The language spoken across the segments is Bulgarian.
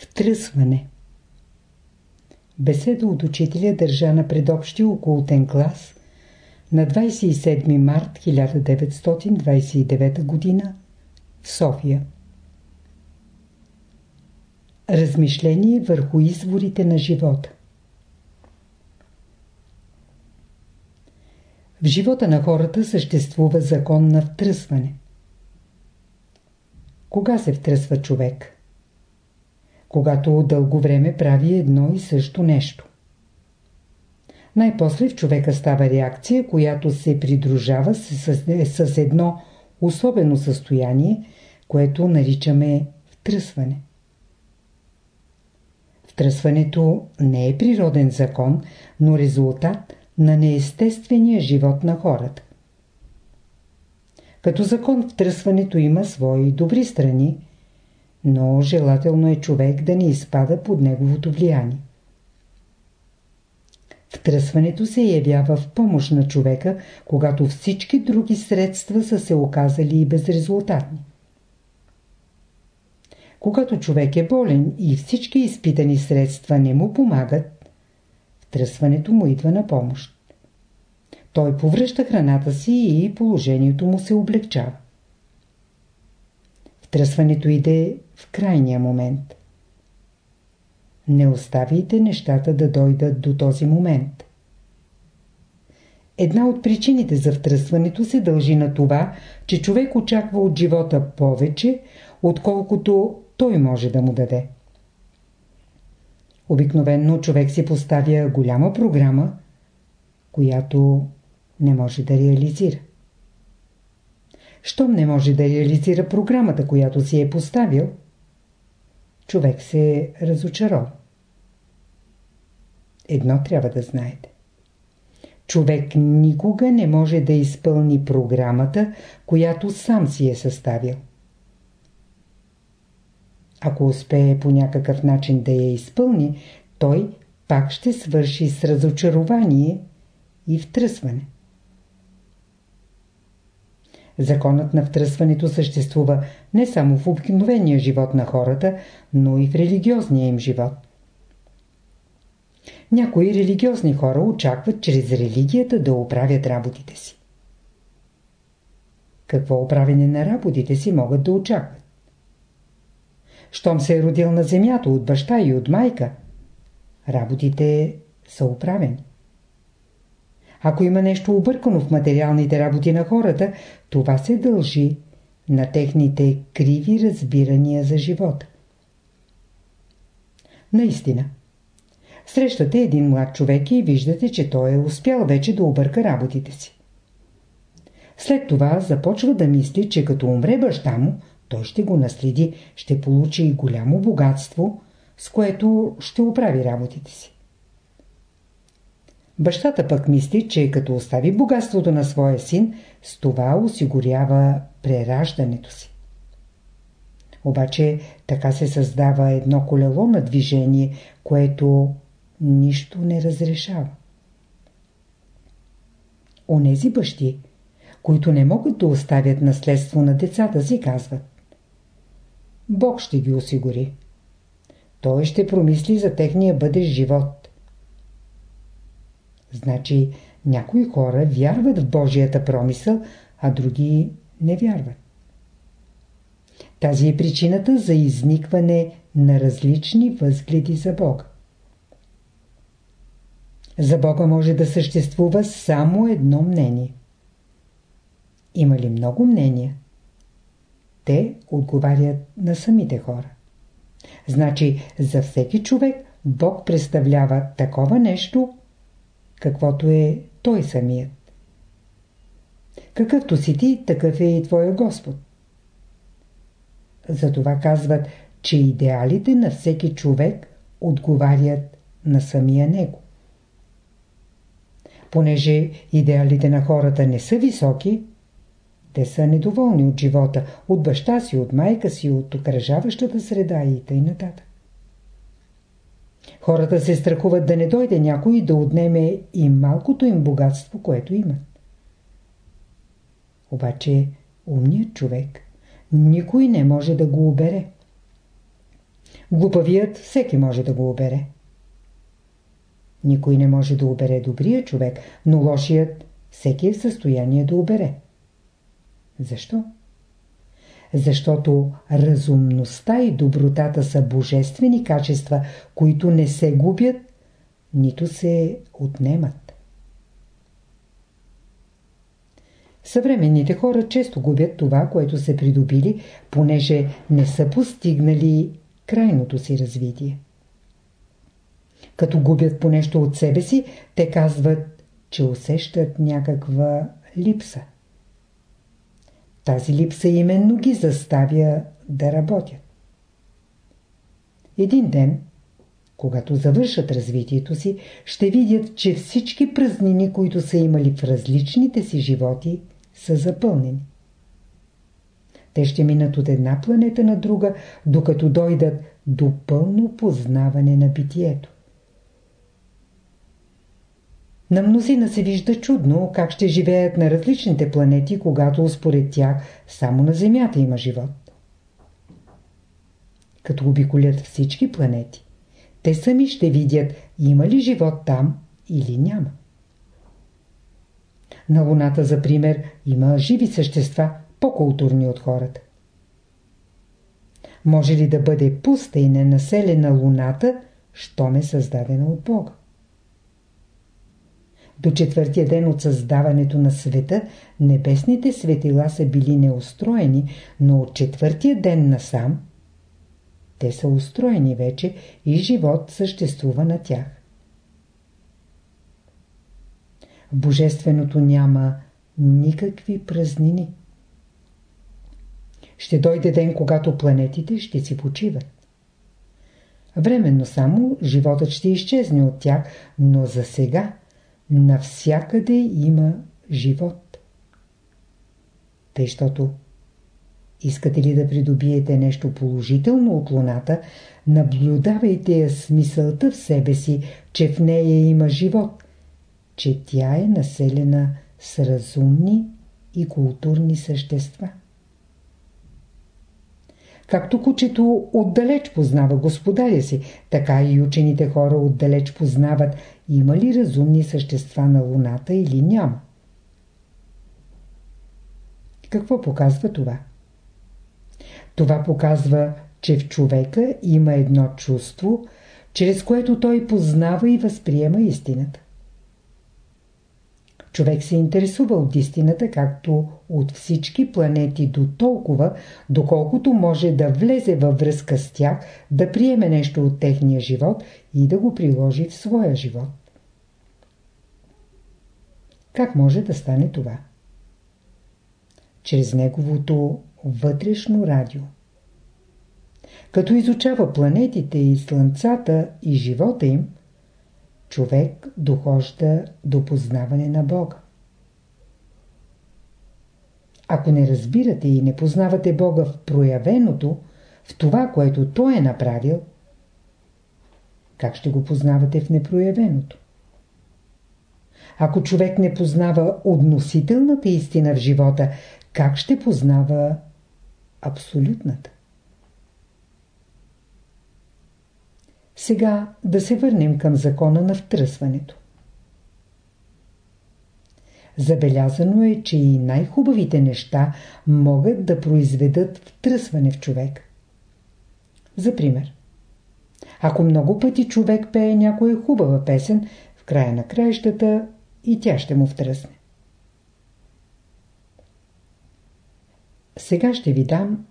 Втръсване Беседа от учителя държа на предобщи окултен клас на 27 март 1929 г. в София. Размишление върху изворите на живота В живота на хората съществува закон на втръсване. Кога се втръсва човек? Когато дълго време прави едно и също нещо. Най-после в човека става реакция, която се придружава с, с, едно особено състояние, което наричаме втръсване. Втръсването не е природен закон, но резултат на неестествения живот на хората. Като закон втръсването има свои добри страни, но желателно е човек да не изпада под неговото влияние. Втръсването се явява в помощ на човека, когато всички други средства са се оказали и безрезултатни. Когато човек е болен и всички изпитани средства не му помагат, втръсването му идва на помощ. Той повръща храната си и положението му се облегчава. Втръсването иде в крайния момент. Не оставите нещата да дойдат до този момент. Една от причините за втръсването се дължи на това, че човек очаква от живота повече, отколкото той може да му даде. Обикновенно човек си поставя голяма програма, която не може да реализира. Щом не може да реализира програмата, която си е поставил, човек се разочарова. Едно трябва да знаете. Човек никога не може да изпълни програмата, която сам си е съставил. Ако успее по някакъв начин да я изпълни, той пак ще свърши с разочарование и втръсване. Законът на втръсването съществува не само в обикновения живот на хората, но и в религиозния им живот. Някои религиозни хора очакват чрез религията да оправят работите си. Какво оправене на работите си могат да очакват? Щом се е родил на земята от баща и от майка, работите са оправени. Ако има нещо объркано в материалните работи на хората, това се дължи на техните криви разбирания за живота. Наистина. Срещате един млад човек и виждате, че той е успял вече да обърка работите си. След това започва да мисли, че като умре баща му, той ще го наследи, ще получи голямо богатство, с което ще оправи работите си. Бащата пък мисли, че като остави богатството на своя син, с това осигурява прераждането си. Обаче така се създава едно колело на движение, което нищо не разрешава. Онези бащи, които не могат да оставят наследство на децата си, казват Бог ще ги осигури. Той ще промисли за техния бъдещ живот. Значи някои хора вярват в Божията промисъл, а други не вярват. Тази е причината за изникване на различни възгледи за Бога. За Бога може да съществува само едно мнение. Има ли много мнения? Те отговарят на самите хора. Значи за всеки човек Бог представлява такова нещо, каквото е той самият. Какъвто си ти, такъв е и твоя Господ. Затова казват, че идеалите на всеки човек отговарят на самия него. Понеже идеалите на хората не са високи, те са недоволни от живота, от баща си, от майка си, от окръжаващата среда и т.н. Хората се страхуват да не дойде някой да отнеме и малкото им богатство, което имат. Обаче умният човек никой не може да го обере. Глупавият всеки може да го обере. Никой не може да обере добрия човек, но лошият всеки е в състояние да обере. Защо? Защото разумността и добротата са божествени качества, които не се губят, нито се отнемат. Съвременните хора често губят това, което са придобили, понеже не са постигнали крайното си развитие. Като губят по нещо от себе си, те казват, че усещат някаква липса. Тази липса именно ги заставя да работят. Един ден, когато завършат развитието си, ще видят, че всички празнини, които са имали в различните си животи, са запълнени. Те ще минат от една планета на друга, докато дойдат до пълно познаване на битието. На мнозина се вижда чудно как ще живеят на различните планети, когато според тях само на Земята има живот. Като обиколят всички планети, те сами ще видят има ли живот там или няма. На Луната, за пример, има живи същества, по-културни от хората. Може ли да бъде пуста и ненаселена Луната, щом е създадена от Бога? До четвъртия ден от създаването на света небесните светила са били неустроени, но от четвъртия ден насам те са устроени вече и живот съществува на тях. Божественото няма никакви празнини. Ще дойде ден, когато планетите ще си почиват. Временно само животът ще изчезне от тях, но за сега навсякъде има живот. Тъй, щото искате ли да придобиете нещо положително от Луната, наблюдавайте я с мисълта в себе си, че в нея има живот, че тя е населена с разумни и културни същества. Както кучето отдалеч познава господаря си, така и учените хора отдалеч познават има ли разумни същества на Луната или няма. Какво показва това? Това показва, че в човека има едно чувство, чрез което той познава и възприема истината. Човек се интересува от истината, както от всички планети до толкова, доколкото може да влезе във връзка с тях, да приеме нещо от техния живот и да го приложи в своя живот. Как може да стане това? Чрез неговото вътрешно радио. Като изучава планетите и слънцата и живота им, човек дохожда до познаване на Бога. Ако не разбирате и не познавате Бога в проявеното, в това, което Той е направил, как ще го познавате в непроявеното? Ако човек не познава относителната истина в живота, как ще познава абсолютната? Сега да се върнем към закона на втръсването. Забелязано е, че и най-хубавите неща могат да произведат втръсване в човек. За пример, ако много пъти човек пее някоя хубава песен, в края на краищата и тя ще му втръсне. Сега ще ви дам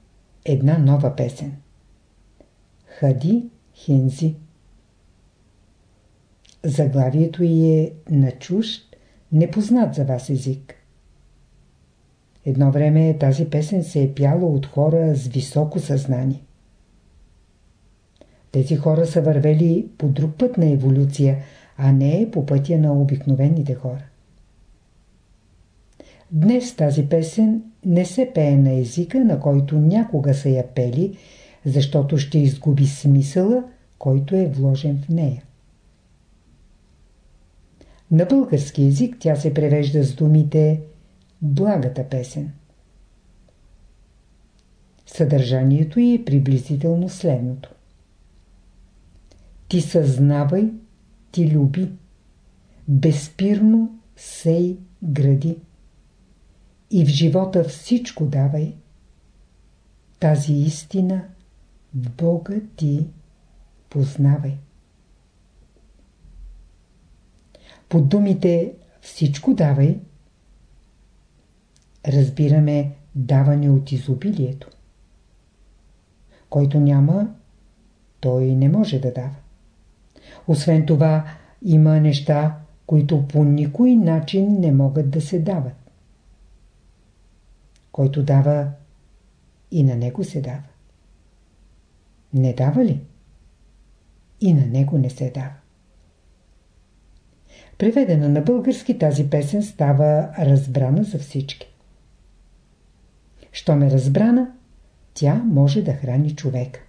една нова песен. Хади Хензи. Заглавието й е на чужд, непознат за вас език. Едно време тази песен се е пяла от хора с високо съзнание. Тези хора са вървели по друг път на еволюция, а не по пътя на обикновените хора. Днес тази песен не се пее на езика, на който някога са я пели, защото ще изгуби смисъла, който е вложен в нея. На български язик тя се превежда с думите «благата песен». Съдържанието й е приблизително следното. Ти съзнавай, ти люби. Безпирно сей гради. И в живота всичко давай. Тази истина Бога ти познавай. Под думите всичко давай разбираме даване от изобилието. Който няма, той не може да дава. Освен това, има неща, които по никой начин не могат да се дават. Който дава, и на него се дава. Не дава ли? И на него не се дава. Преведена на български тази песен става разбрана за всички. Щом е разбрана, тя може да храни човек.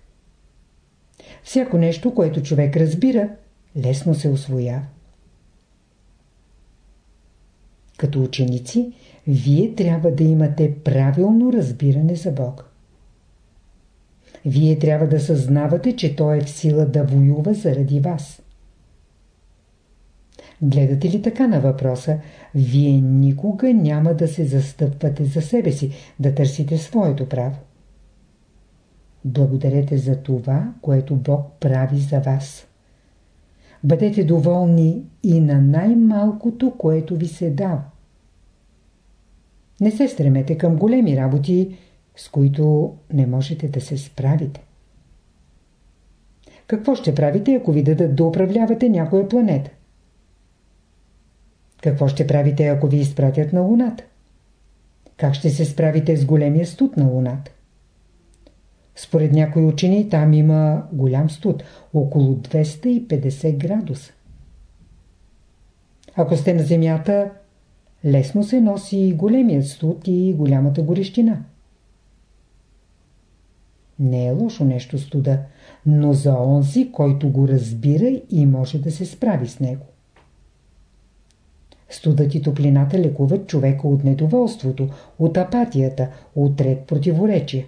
Всяко нещо, което човек разбира, лесно се освоява. Като ученици, вие трябва да имате правилно разбиране за Бог. Вие трябва да съзнавате, че Той е в сила да воюва заради вас. Гледате ли така на въпроса, вие никога няма да се застъпвате за себе си, да търсите своето право. Благодарете за това, което Бог прави за вас. Бъдете доволни и на най-малкото, което ви се дава. Не се стремете към големи работи, с които не можете да се справите. Какво ще правите, ако ви дадат да управлявате някоя планета? Какво ще правите, ако ви изпратят на Луната? Как ще се справите с големия студ на Луната? Според някои учени там има голям студ, около 250 градуса. Ако сте на Земята, лесно се носи големият студ и голямата горещина. Не е лошо нещо студа, но за онзи, който го разбира и може да се справи с него. Студът и топлината лекуват човека от недоволството, от апатията, от ред противоречия.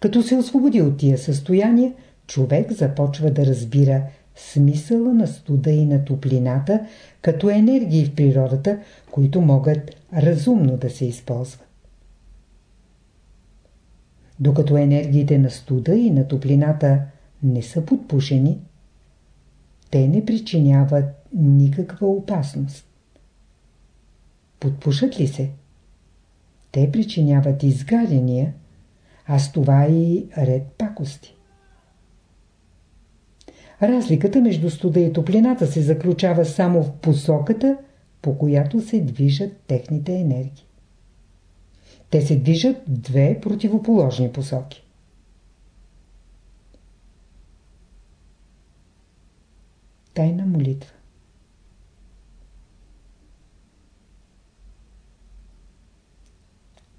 Като се освободи от тия състояния, човек започва да разбира смисъла на студа и на топлината като енергии в природата, които могат разумно да се използват. Докато енергиите на студа и на топлината не са подпушени, те не причиняват никаква опасност. Подпушат ли се? Те причиняват изгаряния, а с това и ред пакости. Разликата между студа и топлината се заключава само в посоката, по която се движат техните енергии. Те се движат в две противоположни посоки. Тайна молитва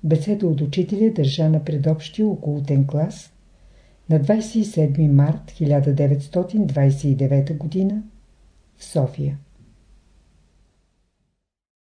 Беседа от учителя държа на предобщия околотен клас на 27 март 1929 г. в София.